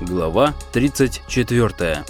Глава 34.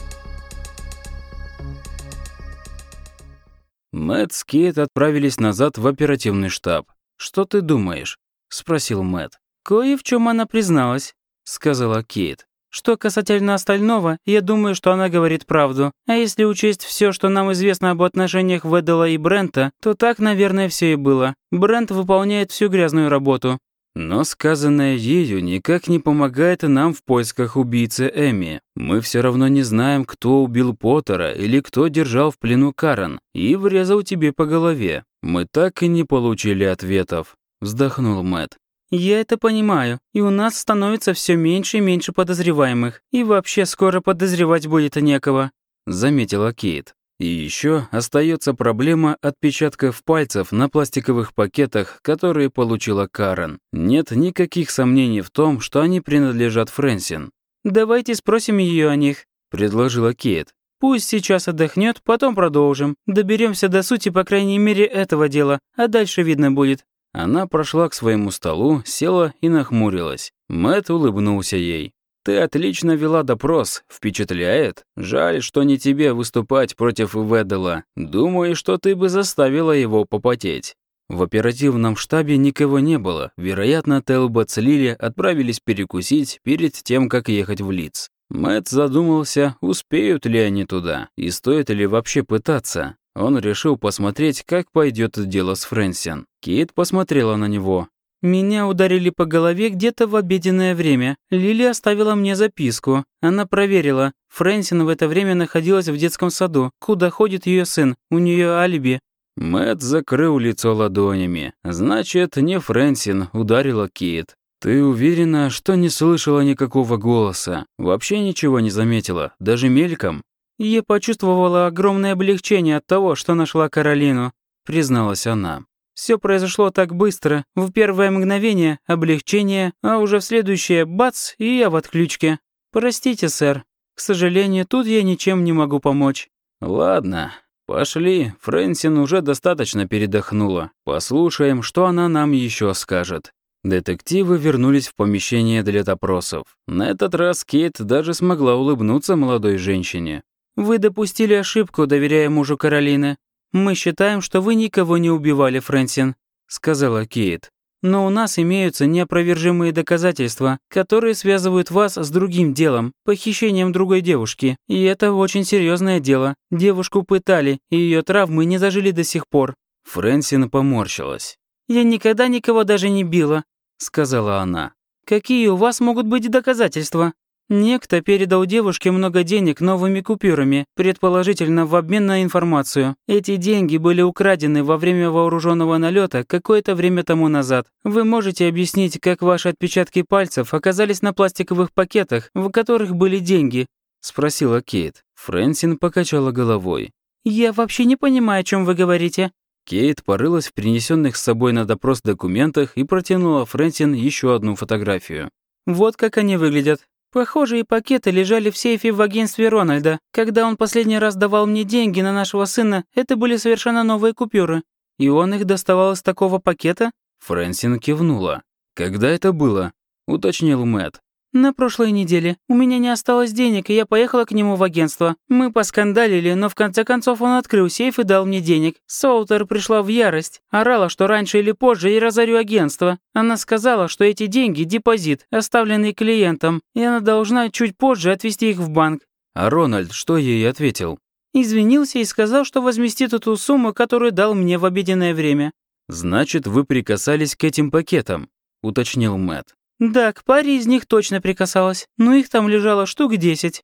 Мэтт с Кейт отправились назад в оперативный штаб. «Что ты думаешь?» — спросил Мэтт. «Кое в чем она призналась», — сказала Кейт. «Что касательно остального, я думаю, что она говорит правду. А если учесть все, что нам известно об отношениях Веддала и Брента, то так, наверное, все и было. Брент выполняет всю грязную работу. Но сказанное ею никак не помогает нам в поисках убийцы Эми. Мы все равно не знаем, кто убил Поттера или кто держал в плену Карен и врезал тебе по голове. Мы так и не получили ответов. Вздохнул Мэт. «Я это понимаю, и у нас становится все меньше и меньше подозреваемых, и вообще скоро подозревать будет некого», — заметила Кейт. И еще остается проблема отпечатков пальцев на пластиковых пакетах, которые получила Карен. Нет никаких сомнений в том, что они принадлежат Фрэнсин. «Давайте спросим ее о них», — предложила Кейт. «Пусть сейчас отдохнет, потом продолжим. Доберемся до сути, по крайней мере, этого дела, а дальше видно будет». Она прошла к своему столу, села и нахмурилась. Мэт улыбнулся ей. Ты отлично вела допрос, впечатляет. Жаль, что не тебе выступать против Ведела. Думаю, что ты бы заставила его попотеть. В оперативном штабе никого не было. Вероятно, Телбот с Лили отправились перекусить перед тем, как ехать в Лидс. Мэтт задумался, успеют ли они туда, и стоит ли вообще пытаться. Он решил посмотреть, как пойдет дело с Фрэнсин. Кейт посмотрела на него. Меня ударили по голове где-то в обеденное время. Лили оставила мне записку. Она проверила. Фрэнсин в это время находилась в детском саду, куда ходит ее сын. У нее алиби. Мэт закрыл лицо ладонями. Значит, не Фрэнсин ударила Кит. Ты уверена, что не слышала никакого голоса? Вообще ничего не заметила, даже мельком? Я почувствовала огромное облегчение от того, что нашла Каролину, призналась она. Все произошло так быстро. В первое мгновение – облегчение, а уже в следующее – бац, и я в отключке. Простите, сэр. К сожалению, тут я ничем не могу помочь». «Ладно, пошли. Фрэнсин уже достаточно передохнула. Послушаем, что она нам еще скажет». Детективы вернулись в помещение для допросов. На этот раз Кейт даже смогла улыбнуться молодой женщине. «Вы допустили ошибку, доверяя мужу Каролины. «Мы считаем, что вы никого не убивали, Фрэнсин», — сказала Кейт. «Но у нас имеются неопровержимые доказательства, которые связывают вас с другим делом, похищением другой девушки. И это очень серьезное дело. Девушку пытали, и ее травмы не зажили до сих пор». Фрэнсин поморщилась. «Я никогда никого даже не била», — сказала она. «Какие у вас могут быть доказательства?» Некто передал девушке много денег новыми купюрами, предположительно в обмен на информацию. Эти деньги были украдены во время вооруженного налета какое-то время тому назад. Вы можете объяснить, как ваши отпечатки пальцев оказались на пластиковых пакетах, в которых были деньги? спросила Кейт. Фрэнсин покачала головой. Я вообще не понимаю, о чем вы говорите. Кейт порылась в принесенных с собой на допрос документах и протянула Фрэнсин еще одну фотографию. Вот как они выглядят. Похожие пакеты лежали в сейфе в агентстве Рональда. Когда он последний раз давал мне деньги на нашего сына, это были совершенно новые купюры. И он их доставал из такого пакета? Фрэнсин кивнула. «Когда это было?» — уточнил Мэтт. «На прошлой неделе. У меня не осталось денег, и я поехала к нему в агентство. Мы поскандалили, но в конце концов он открыл сейф и дал мне денег. Соутер пришла в ярость. Орала, что раньше или позже я разорю агентство. Она сказала, что эти деньги – депозит, оставленный клиентом, и она должна чуть позже отвезти их в банк». А Рональд что ей ответил? Извинился и сказал, что возместит эту сумму, которую дал мне в обеденное время. «Значит, вы прикасались к этим пакетам», — уточнил Мэтт. Да, к паре из них точно прикасалась, но их там лежало штук десять.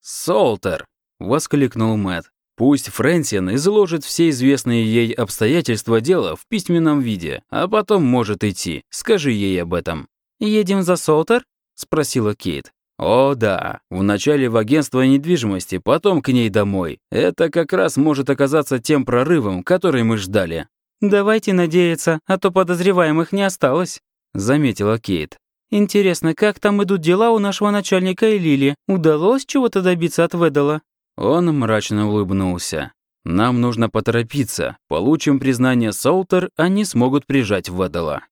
«Солтер!» — воскликнул Мэтт. «Пусть Фрэнсин изложит все известные ей обстоятельства дела в письменном виде, а потом может идти. Скажи ей об этом». «Едем за Солтер?» — спросила Кейт. «О, да. Вначале в агентство недвижимости, потом к ней домой. Это как раз может оказаться тем прорывом, который мы ждали». «Давайте надеяться, а то подозреваемых не осталось». — заметила Кейт. «Интересно, как там идут дела у нашего начальника и Лили? Удалось чего-то добиться от Ведала?» Он мрачно улыбнулся. «Нам нужно поторопиться. Получим признание Солтер, они смогут прижать Ведала».